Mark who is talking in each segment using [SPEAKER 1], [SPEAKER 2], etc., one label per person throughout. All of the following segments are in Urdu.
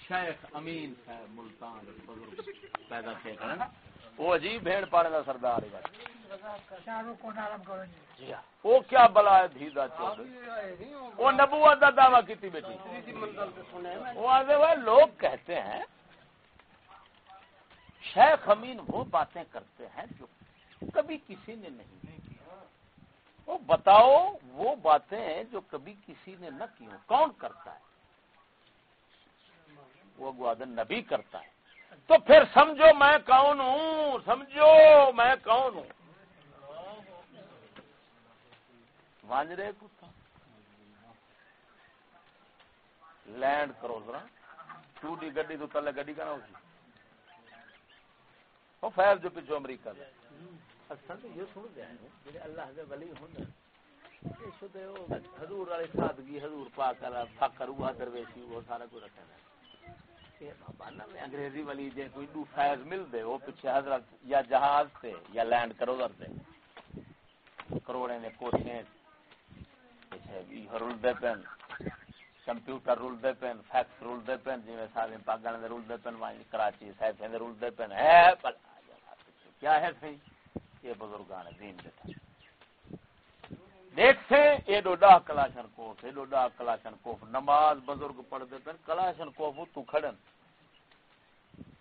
[SPEAKER 1] شیخ امین صاحب ملتان بزرگ پیدا تھے وہ عجیب بھیڑ پاڑے کا سردار جی۔ ہاں۔ وہ کیا بلا ہے دھی دا وہ نبوت کا دعوی کی بیٹی وہ آگے لوگ کہتے ہیں شیخ امین وہ باتیں کرتے ہیں جو کبھی کسی نے نہیں۔ وہ بتاؤ وہ باتیں جو کبھی کسی نے نہ کی ہوں کون کرتا ہے؟ وہ گوادن نبی کرتا ہے۔ تو پھر سمجھو میں کون ہوں، سمجھو میں کون ہوں۔ وانجرے کتا لینڈ کرو ذرا۔ ٹوٹی گڈی تو تلے گڈی کا نہ وہ فیض جو پیچھو امریکہ۔ میں اصل یہ سن گیا جی اللہ دے ولی ہوں حضور والی سادگی، حضور پاک والا فخر ہوا درویشی وہ سارا کچھ رکھا ہے۔ انگریزی والی جی کوئی دو فیض مل دے، وہ پیچھے حضرت یا جہاز سے یا لینڈ کروڑ سے کروڑے نے کوٹھے رلتے پین، کمپیوٹر رلتے پین، فیکس رلتے پین جی سارے پاگل رلتے پین کراچی سیفے رلتے پین۔ ہے کیا ہے سی یہ بزرگان دین دیتا دیکھتے یہ ڈوڈا کلاشن کوف یہ ڈوڈا کلاشن کوف۔ نماز بزرگ پڑھ دیتے کلاشن کوف تو کھڑن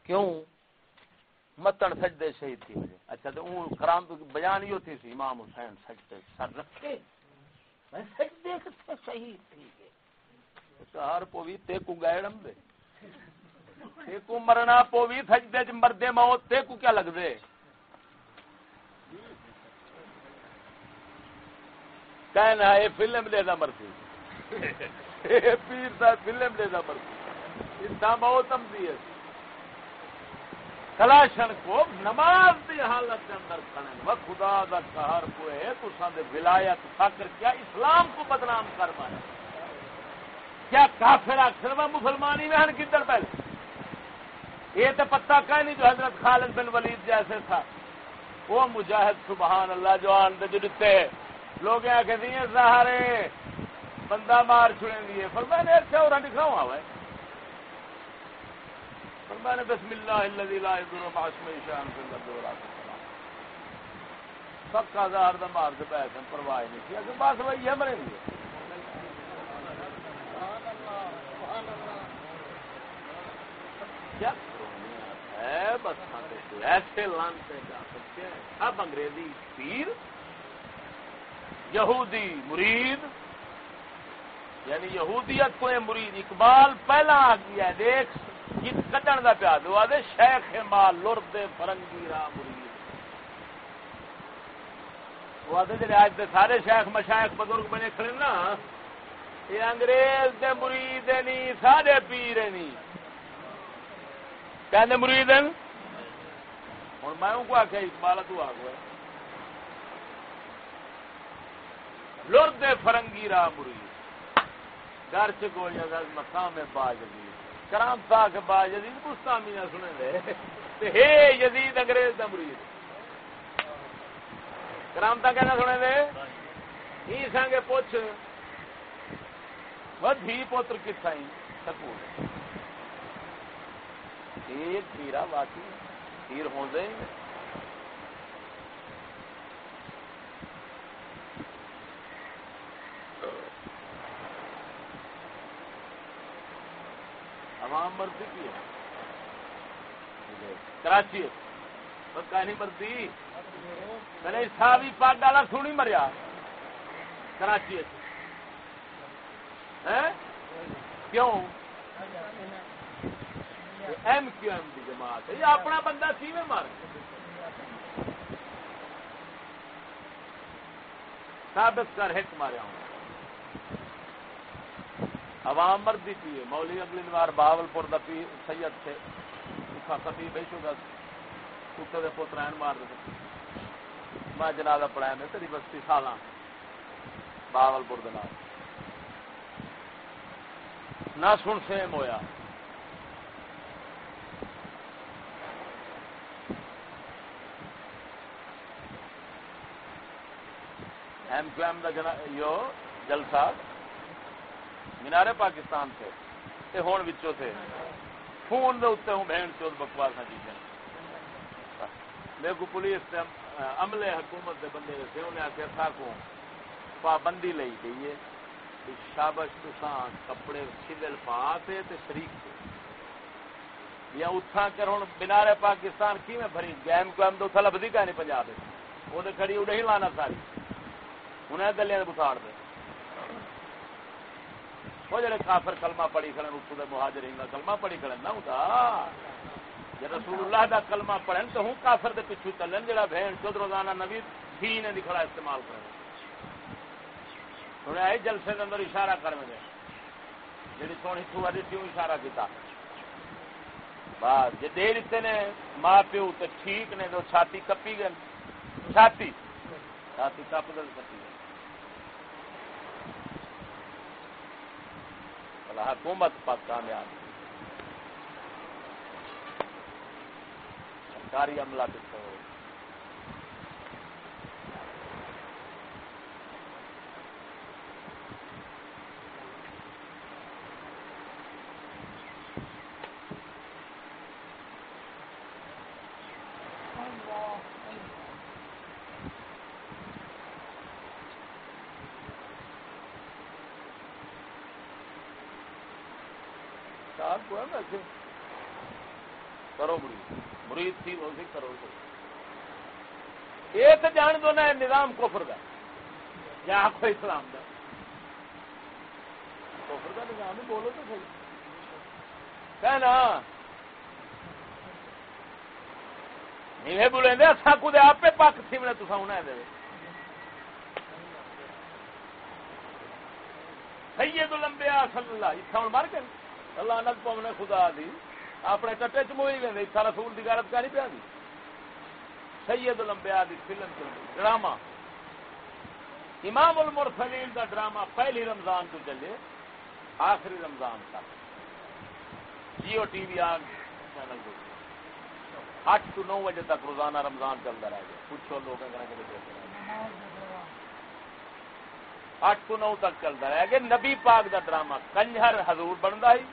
[SPEAKER 1] کیوں؟ متن سجدے شہید تھی وجہ اچھا تو اون کرام تو بیان ہی ہوتی سی امام حسین سجدے سر رکھے۔ میں سجدے کتے شہید تھی۔ اچھا، ہر پوی تے کو گائڑم دے۔ تے کو مرنا پوی سجدے چ مردے موت تے کو کیا لگ دے؟ کہنا ہے فلم لے دا مرسی پیر صاحب فلم لے دا مرسی اتنا بہت امدی ہے۔ کلاشن کو نماز دی حالت کے اندر کھڑے وہ خدا دا قہر کو ہے تو ساندے ولایت فکر کیا اسلام کو بدنام کر مانا کیا کافر اکثر وہ مسلمانی میں ہن کدھر پہلے؟ یہ تو پتہ کہ نہیں جو حضرت خالد بن ولید جیسے تھا۔ وہ مجاہد، سبحان اللہ، جو آن دے جو دیتے لوگ آخ دیے سہارے بندہ مار چھڑے دیے فرما نے اچھا اور دکھاؤ ہوا ہے فرما نے بسم اللہ الذي لا يضر مع اسمه شيئا في الارض ولا في السماء۔ سب کا زہر دا مار دے بیٹھ پرواہ نہیں کیا کہ بس وہی ہے مرے گے۔ کیا ہے بس ہاں، ایسے لانتے جا سکتے ہیں۔ اب انگریزی پیر یہودی مرید یعنی یہودیت کو مرید، اقبال پہلا آ گیا دیکھ کٹن کا پیا دو آدھے شیخ مال لرد فرنگی را مرید۔ وہ آدھے جی آج دے سارے شیخ مشائق بزرگ بنے کھڑے نا، یہ انگریز دے مرید نہیں سارے پیر نہیں کہ مرید ہوں، میں کو آخیا اقبال تو آ گیا لرد فرنگی را مری گھر چگویا مقام با جدید کرام پاک با جدید گستامی نہ سنے دے۔ ہے یزید انگریز دا مرید۔ کرام تا کہنا سنے دے۔ ہی سانگے پوچھ۔ وہ دھی پوتر کتھا ہی سکول۔ ایک پیرا واقعی پیر ہوں دے عوام مرضی کی ہے۔ کراچی پکا مرضی۔ میں صاحب ہی پاک ڈالا سونی مریا۔ کراچی کیوں؟ ایم کیو ایم کی جماعت ہے۔ یہ اپنا بندہ سی میں مار۔ ثابت کر ہٹ ماریا ہوں۔ عوام مردی پیے مولی اگلی بار بہاول پور کا پی سید تھے۔ کبھی بے شو کتے کے پوتر مار دے۔ میں جنازہ پڑھایا میں تیری بستی سالہ بہاول پور کے نام نہ سن سیم ہویا۔ ایم کیو ایم کا جلسہ۔ مینارے پاکستان تھے تے ہون وچوں تھے۔ فون دے اتنے ہوں بہن چوت بکواس چیزیں میرے کو پولیس نے عملے حکومت دے بندے تھے انہیں آخیا تھا کو پابندی لئی گئی ہے شابش تسان کپڑے چھلل پا تے تے شریک تھے۔ یا اتھا کر ہوں بنارے پاکستان کی میں بھری گیم کو ہم تو اتھا لبدی کا نہیں پنجاب وہ تو کھڑی اڑے ہی لانا ساری۔ انہیں گلیاں دے بساڑ دے۔ وہ جڑے کافر کلمہ پڑھی کھڑے اتو دے مہاجرین کا کلمہ پڑھی کھڑے نہ ہوتا جب رسول اللہ دا کلمہ پڑھن تو ہوں کافر دے پیچھے چلن جڑا بہن چود روزانہ نبی تھی نے دکھڑا استعمال کرے انہیں آئے جلسے کے اندر اشارہ کر میں جی سونی تھوڑا دیتی ہوں اشارہ کیتا بس جی دے دیتے نے ماں پیو تو ٹھیک نے تو چھاتی کپی گئے چھاتی چھاتی کپ گل کپی گئے حکومت پر کامیاب سرکاری عملہ کتنے ہو کرو مرید مرید تھی وہ کرو یہ دو نا نظام کفر کا یا آپ کو اسلام کا کفر کا نظام ہی بولو تو صحیح۔ کہنا نہیں بولیں دے اصا کو دے آپ پک سی میں تو انہیں دے۔ سید لمبیا صلی اللہ اتنا ہوں مر کے اللہ نت پونے خدا دی، اپنے ٹٹے چ موئی گئے اتنا رسول کی غیرت کا نہیں پیا دی سید لمبیا دی فلم چل ڈرامہ۔ امام المرسلین کا ڈرامہ پہلی رمضان تو چلے، آخری رمضان تک۔ جیو ٹی وی آن چینل کو آٹھ تو نو بجے تک روزانہ رمضان چلتا رہے گا۔ پوچھو لوگ اٹھ تو نو تک چلتا رہے گا۔ نبی پاک دا ڈرامہ کنجر حضور بنتا ہی۔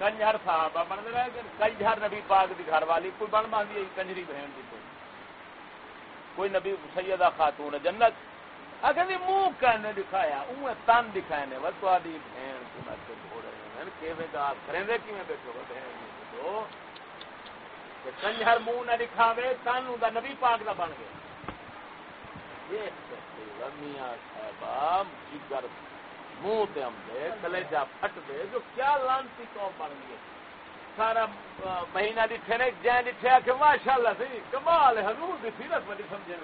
[SPEAKER 1] کنجر صحابہ بن رہے گا کنجر نبی پاک دی گھر والی، کوئی بن باندھی ہے، کنجری بہن دی کوئی؟ کوئی نبی سیدہ خاتون جنت۔ اگر بھی منہ کہنے دکھایا، اوہ تن دکھائے نے وہ تاری بہن کو میں تو چھوڑ رہے ہیں۔ کیویں دا کریں دے کیویں بیٹھو بہن تو کہ کنجر منہ نہ دکھاوے، تن دا نبی پاک دا بن گیا یہ میاں صاحب جگر منہ ہم دے کلیجا پھٹ دے جو کیا لانتی قوم بن گئی۔ سارا مہینہ ڈٹھے نے جائیں ڈٹھے کہ ماشاء اللہ سی کمال حضور دی سیرت بڑی سمجھے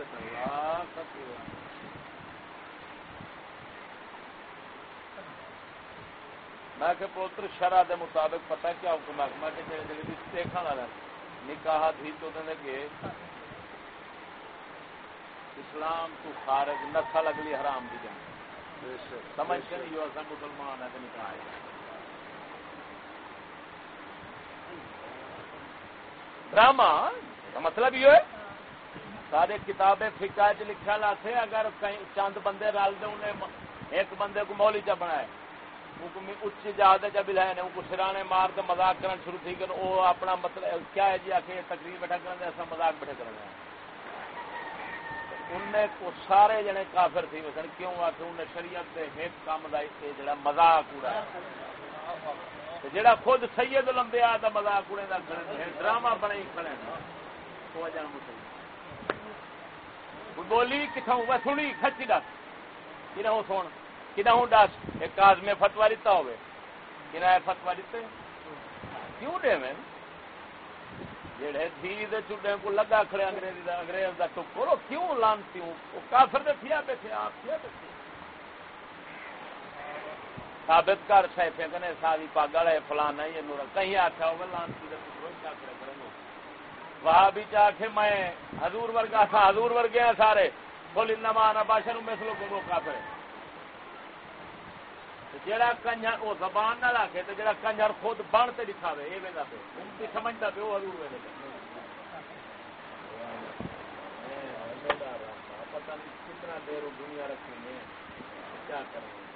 [SPEAKER 1] میں کہ پوتر شرع دے مطابق پتہ کیا حکم ہے؟ میں کہ جڑے جڑے دیکھن والا نکاح تھی تو دے کہ اسلام تو خارج نسل اگلی حرام دی جائیں سمجھ کے نہیں ایسا مسلمان ہے نکاح ڈرامہ کا مطلب یہ ہے سارے کتابیں فکا چ لکھا لا تھے اگر کہیں چند بندے رل دے انہیں ایک بندے کو مولی چا بنائے اچ جہاز چا بلائے نے ان کو سرانے مار کے مزاق کرنا شروع تھی کہ وہ اپنا مطلب کیا ہے جی آ کے تقریر بیٹھا کرنا ایسا مزاق بیٹھے کرنا ہے انہیں کو سارے جنے کافر تھی وسن کیوں آ کے انہیں شریعت دے ایک کام دا جڑا مذاق اڑا جڑا خود سید لمبے آ دا مذاق اڑے دا ڈرامہ بنے کھڑے تو وجہ مسلم بولی کتھوں وہ سنی، کھچی دس کنا ہوں سن؟ کنا ہوں دس ایک آدمی فتوا دیتا ہوئے۔ کنا ہے فتوا دیتے کیوں دے میں؟ جڑے دھی دے چڈے کو لگا کھڑے انگریزی دا انگریز دا ٹکر کیوں لانتی ہوں؟ وہ کافر دے تھیا بیٹھے، آپ تھیا بیٹھے۔ ثابت کر سیفے کنے ساری پاگل ہے فلانا یہ نور کہیں آخیا ہوگا، لانتی دے ٹکر کیا کرے کرے وہاں بھی چاہ کے میں حضور ورگا تھا، حضور ورگے ہیں سارے۔ بول انما انا باشر مثلو کو وہ کافر ہے جڑا کنجر وہ زبان نہ رکھے تو جڑا کنجر خود بن تے دکھاوے یہ ویلا پہ ان کی سمجھتا پہ وہ حضور ویلے پتہ نہیں کتنا دیر دنیا رکھیں گے کیا کریں گے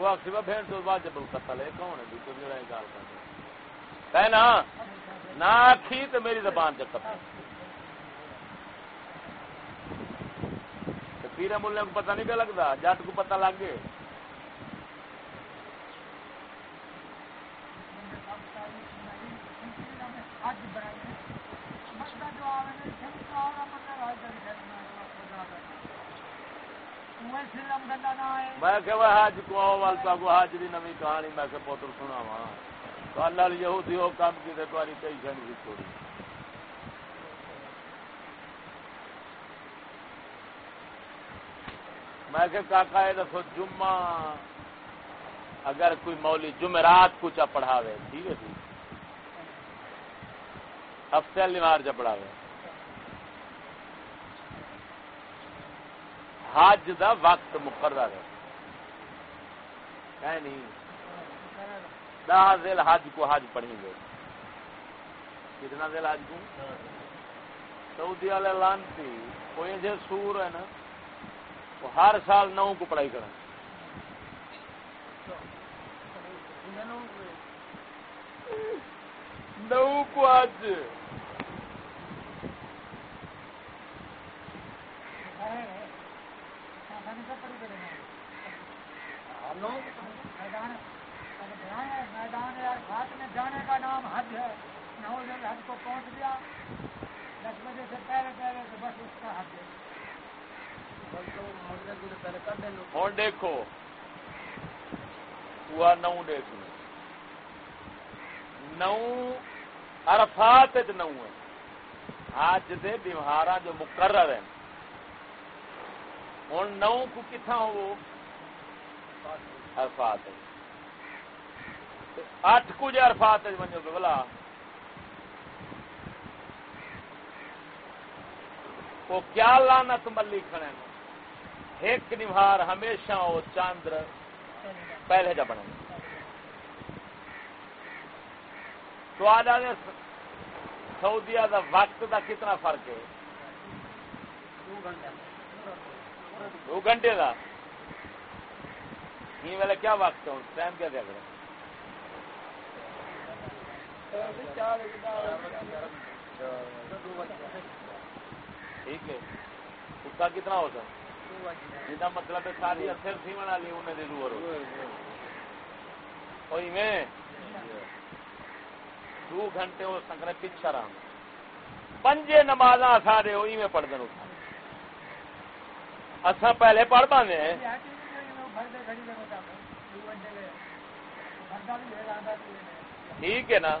[SPEAKER 1] وہ آخ سی بھین تو بعد جب قتل ہے، کون ہے؟ تو میرا گال کر نہ آخی تو میری زبان سے قتل پیرے ملے کو پتہ نہیں پہ لگتا، جٹ کو پتہ لگ گئے۔ میں کہ وہ حج کو وال تا کو حج دی نوی کہانی میں کہ پوتر سناواں۔ تو اللہ یہودی ہو کام کی تے تاری ٹینشن بھی تھوڑی۔ میں کہ کاکا یہ دسو، جمعہ اگر کوئی مولی جمعرات کو چا پڑھاوے، ٹھیک ہے جی؟ ہفتے نمار چا پڑھاوے۔ حج دا وقت مقرر ہے۔ نہیں۔ دل حج کو حج پڑھیں گے۔ کتنا دل حج کو؟ سعودی والے لانتی، کوئی جو سور ہے نا، وہ ہر سال نو کو پڑھائی کریں۔ نو کو آج
[SPEAKER 2] میدان میں جانے کا نام حج ہے۔ نو جب حج کو پہنچ گیا۔ دس بجے سے پہلے پہلے تو بس اس کا حج ہے۔
[SPEAKER 1] ہوں دیکھو۔ ہوا نو دیکھ لو نو ارفات نو ہے۔ حج دے بیمارا جو مقرر ہیں۔ ہوں نو کو کتنا ہو؟ ارفات اٹھ کچھ ارفات منجو گے بلا۔ وہ کیا لانت ملی کھڑے ایک نمہار ہمیشہ وہ چاندر پہلے جا بنے۔ تو آج سعودیا دا وقت دا کتنا فرق ہے؟ دو گھنٹے۔ کا ویلے کیا وقت ہے؟ ٹائم کیا دیا کریں؟ ٹھیک ہے۔ اس کا کتنا ہو ہوتا جہاں مطلب ہے ساری اثر سی بنا لی انہیں دے دور ہوئی میں دو گھنٹے ہو سکتے پچھا رہا۔ پنجے نماز سارے ہوئی میں پڑھ دیں اصا پہلے پڑھ پانے ہیں۔ ٹھیک ہے نا؟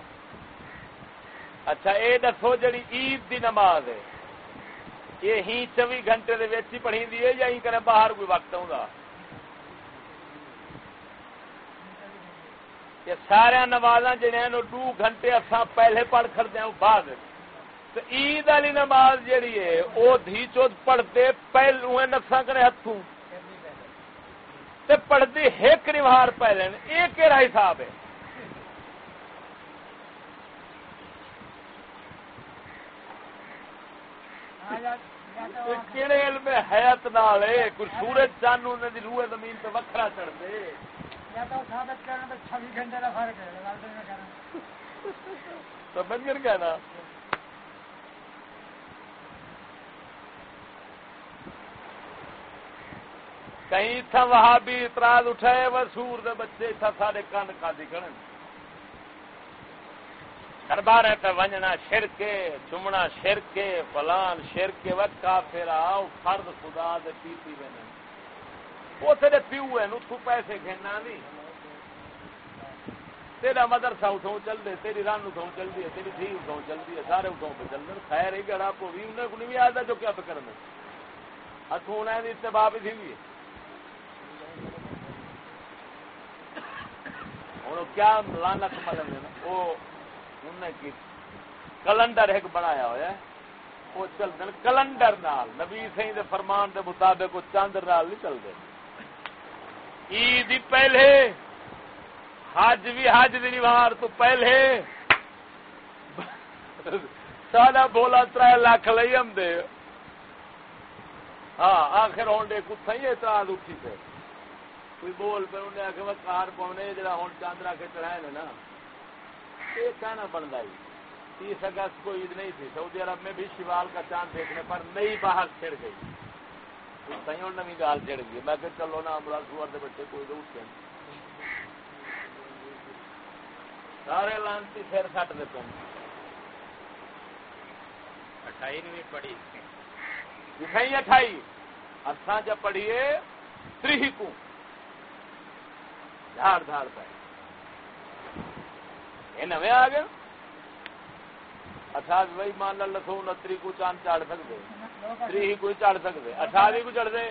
[SPEAKER 1] اچھا یہ دسو جی عید دی نماز ہے، یہ ہی چوبی گھنٹے دے ہی پڑھی دی ہے یا ہی کرے باہر کوئی وقت آؤں یہ سارا نماز جہاں دو گھنٹے اصا پہلے پڑھ کر دیں بعد۔ تو عید والی نماز جیڑی ہے وہ دھی چوت پڑھتے پہلو نسا کرے ہاتھوں پڑھتی ایک نوہار پہلے یہ کہڑا حساب ہے؟ کہڑے علم حیات نال کوئی سورج چند انہوں نے روئے زمین تو وکرا چڑھ دے۔ سمجھ گئے نا؟ کہیں تھا وہاں بھی اعتراض اٹھائے وہ سور دے بچے تھا سارے کن کا دکھن۔ دربار ہے تو ونجنا شرکے چمنا شرکے، فلان شرکے وقت کافر آؤ، فرد خدا دے پیتی بنے وہ تیرے پیو ہے نو تو پیسے گھننا نہیں۔ تیرا مدرسہ اتوں چل دے تیری رن اتوں چل دی ہے تیری دھی اتوں چل دی ہے سارے اتوں پہ چل دے خیر ہی گڑا کو بھی، انہیں کو نہیں بھی آتا جو کیا پہ کرنے۔ ہتھوں انہیں اتباع بھی تھی بھی ہے ہوں، کیا لانت ملن مطلب وہ انہیں کی کلنڈر ایک بنایا ہوا وہ چلتے ہیں کلنڈر نال۔ نبی سی دے فرمان دے مطابق وہ چاندر نال نہیں چلتے۔ عید پہلے، حج بھی حج دی نوار تو پہلے۔ سادہ بولا تر لاکھ لئی ہم دے۔ ہاں آخر ہوں ڈے کتھا ہی اعتراض اٹھی تھے کوئی بول پہ انہیں آخر وہ کار پاؤنے جا ہوں چاندرا کے چڑھائے نا۔ یہ کہنا بنتا ہی تیس اگست کو عید نہیں تھی۔ سعودی عرب میں بھی شیوال کا چاند دیکھنے پر نئی باہر چڑھ گئی۔ کہیں اور نوی گال چڑھ گئی۔ میں کہ چلو نا امرا سور بچے کوئی تو اٹھتے سارے لانتی پھر سٹ دیتے ہیں
[SPEAKER 3] اٹھائی نہیں پڑھی۔
[SPEAKER 1] دکھائی اٹھائی۔ ارساں جب پڑھیے تری کو دھاڑ دھاڑ پہ یہ نویں آ گیا اچھا بھائی مان لا لکھو انتری کو چاند چاڑ سکتے۔ تری کو چڑھ سکتے۔ اٹھارہ کو چڑھ دے۔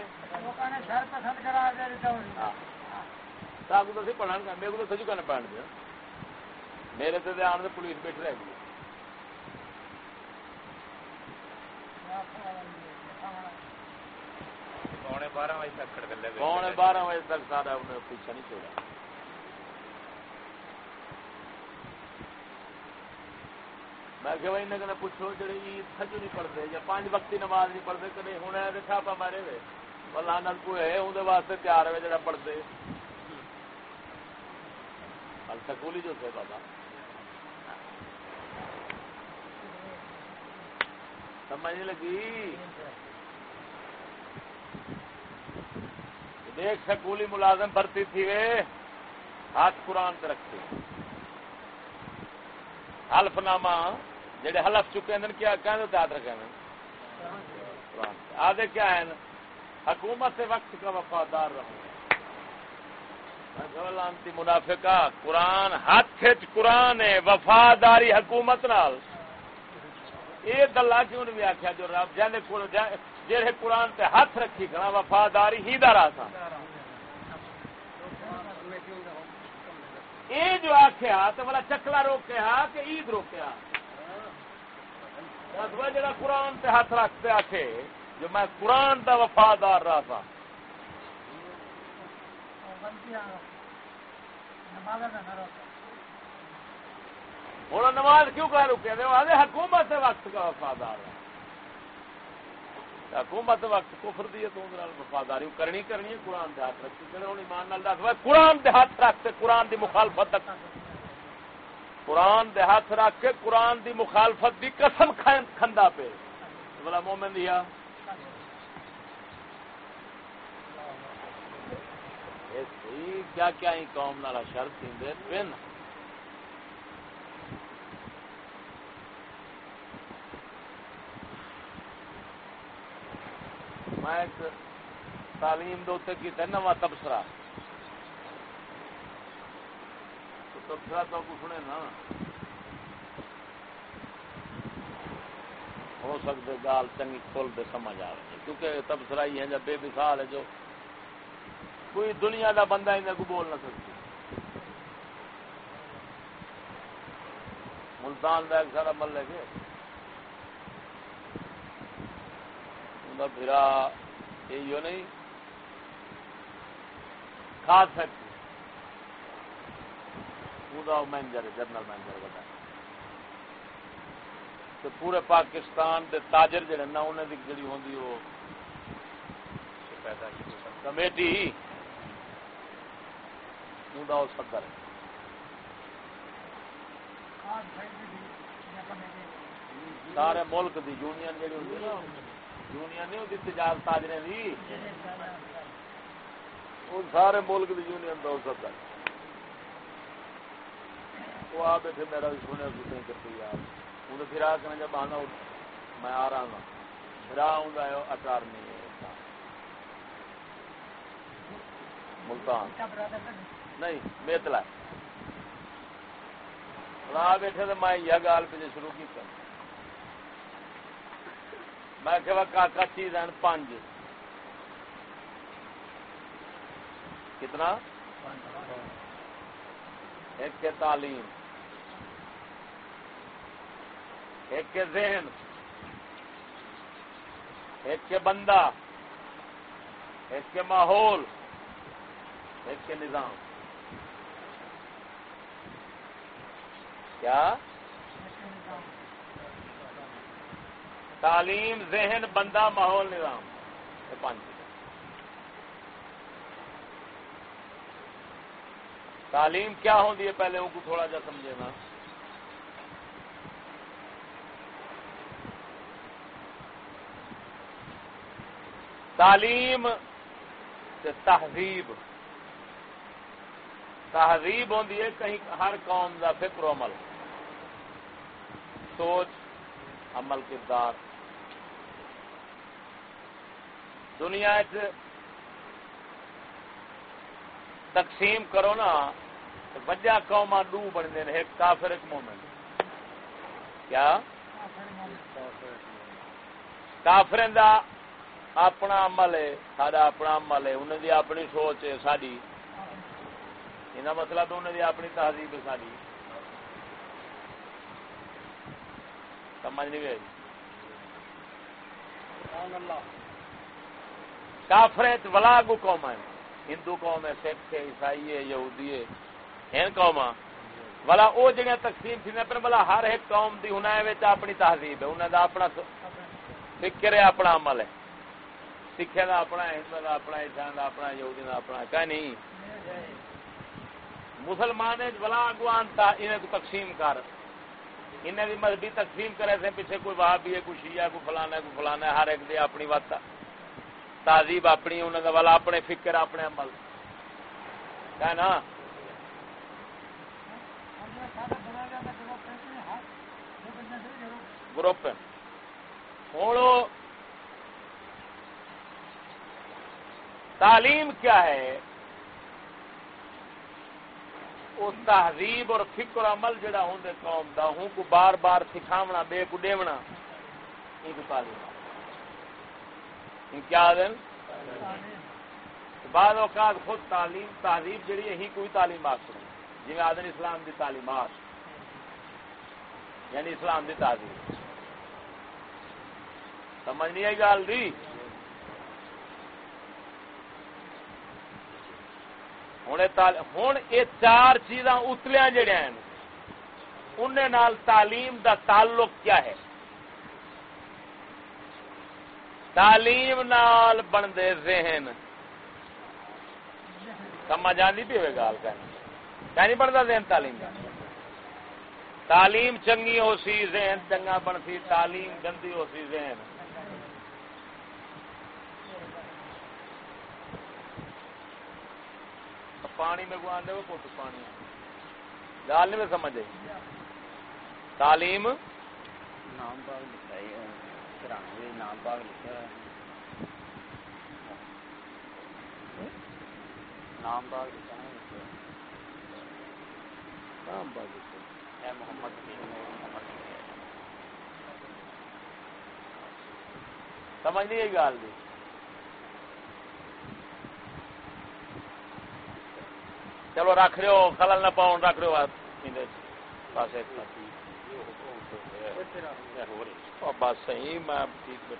[SPEAKER 1] تو پڑھن گا میرے کو تو سجو کرنا پڑھ دیا میرے تو آن پولیس بیٹھ رہے۔ گی
[SPEAKER 3] پونے بارہ بجے تک کھڑ گئے
[SPEAKER 1] پونے بارہ بجے تک سارا انہیں پیچھا نہیں چھوڑا۔ میں کہ بھائی انہیں پوچھو جڑے عید سجو نہیں پڑھتے یا پانچ وقتی نماز نہیں پڑھتے کدے ہوں ہے چھاپا مارے ہوئے۔ بلا نل کو ہے اندر واسطے تیار ہوئے جڑا پڑھتے۔ سکولی جو تھے بابا۔ سمجھ لگی؟ دیکھ سکولی ملازم بھرتی تھی وے۔ ہاتھ قرآن پہ رکھتے حلف نامہ جڑے حلف چکے ہیں، کیا کہنے تو ہاتھ رکھے ہیں؟ آدھے کیا ہے حکومت سے وقت کا وفادار رہوں لانتی منافقہ، قرآن ہاتھ قرآن ہے، وفاداری حکومت نال۔ یہ گلا کیوں نہیں آخیا جو رب جانے جہے قرآن تے ہاتھ رکھی کھڑا وفاداری ہی دا راسا ہاں۔ یہ جو آخیا ہاں تو بلا چکلا روکیا ہاں کہ عید روکیا جڑا قرآن تے ہاتھ رکھتے آخے جو میں قرآن دا وفادار رہا تھا ہوں نماز کیوں کہ رکے؟ حکومت وقت کا وفادار ہے حکومت وقت کفر دی تو وفاداری کرنی کرنی ہے، قرآن دے ہاتھ رکھتی کرے ہوں ایمان نال دس قرآن دے ہاتھ رکھتے قرآن دی مخالفت قرآن دے ہاتھ رکھ کے قرآن دی مخالفت دی قسم کھندا پہ بلا مومن دیا کیا کیا ہی قوم نالا شرط دے پن میں ایک تعلیم دے کی نواں تبصرہ۔ تبصرہ تو کچھ سنے نا۔ ہو سکتے گال چنگی کھول دے سمجھ آ رہی کیونکہ تبصرہ ہی ہے جب بے مثال ہے جو کوئی دنیا دا بندہ ان کو بول نہ سکتی ملتان کا ایک سارا مل لے کے پھرا یہ نہیں۔ کھاد فیکٹری مینیجر ہے جنرل مینیجر بتا۔ تو پورے پاکستان دے تاجر جڑے نا انہیں دی جڑی ہوندی وہ کمیٹی۔ وہ صدر۔ ہے سارے ملک دی یونین جڑی ہوندی نا یونین نہیں ہوتی تجارت تاجرے دی۔ وہ سارے ملک دی یونین کا صدر وہ آ بیٹھے میرا بھی سنے کتنے کرتے یار انہیں پھر آ کے جب آنا، میں آ رہا ہوں۔ پھر آؤں گا اچار نہیں ہے ملتان۔ نہیں، میتلا۔ آ بیٹھے تو میں یہ گال پہ شروع کی۔ کر میں کہ کاکا چیز ہیں، پانچ۔ کتنا؟ ایک کے تعلیم۔ ایک کے ذہن۔ ایک کے بندہ۔ ایک کے ماحول۔ ایک کے نظام۔ کیا؟ تعلیم ذہن بندہ ماحول نظام یہ پانچ تعلیم کیا ہوتی ہے پہلے ان کو تھوڑا جا سمجھے نا۔ تعلیم تہذیب۔ تہذیب ہوتی ہے کہیں ہر قوم کا فکر و عمل۔ سوچ عمل کردار۔ دنیا تقسیم کرو نا وجہ قوما ڈو بنتے ہیں، ایک کافر، ایک مومن۔ کیا؟ کافر دا اپنا عمل ہے سارا اپنا عمل ہے انہوں دی اپنی سوچ ہے ساری یہ مسئلہ مطلب تو انہوں دی اپنی تہذیب ہے ساری سمجھ نہیں گئی کافر ولا کو قوم ہے ہندو قوم ہے سکھ ہے عیسائی ہے یہودی ہے ہیں قوم والا وہ جڑیاں تقسیم تھی پر بلا ہر ایک قوم دی ہن اپنی تہذیب ہے۔ انہوں دا اپنا فکر ہے اپنا عمل ہے۔ سکھے دا اپنا ہندو دا اپنا عیسائی دا اپنا یہودی دا اپنا کہ نہیں؟ مسلمان بلا اگوان تھا انہیں کو تقسیم کر۔ انہیں بھی مذہبی تقسیم کرے تھے پیچھے کوئی وہابی ہے، کوئی شیعہ کوئی فلانا ہے، کوئی فلانا ہے، ہر ایک دی اپنی بات تہذیب اپنی انہوں نے والا اپنے فکر، اپنے عمل۔ ہے نا؟ گروپ ہوں تعلیم کیا ہے؟ وہ تہذیب اور فکر عمل جڑا ہوں دے قوم دا، ہوں کو بار بار سکھاونا، بے کو ڈیونا یہ کو تعلیم کیا دن؟ بعض اوقات خود تعلیم، تہذیب جڑی ہے، ہی کوئی تعلیم آ سکتی جی آدن اسلام دی تعلیمات۔ یعنی اسلام دی تہذیب۔ سمجھ نہیں آئی گل دی؟ ہوں یہ چار چیزاں اتلیاں جڑیا انہیں تعلیم دا تعلق کیا ہے تعلیم نال بنتے ذہن سمجھ آتی پی گال کہ نہیں بنتا ذہن تعلیم کا تعلیم چنگی ہو سی ذہن چنگا بن سی تعلیم گندی ہو سی ذہن پانی میں گوان دے وہ پانی گال نہیں میں سمجھ تعلیم؟
[SPEAKER 3] نام باغ لکھا ہے ترانوے نام باغ لکھا ہے۔ نام باغ لکھا ہے
[SPEAKER 1] نام باغ لکھا
[SPEAKER 3] ہے۔ محمد محمد
[SPEAKER 1] سمجھ نہیں گال دی۔ چلو رکھ رہے ہو خلل نہ پاؤ رکھ رہے ہو بس۔ ایک بس صحیح میں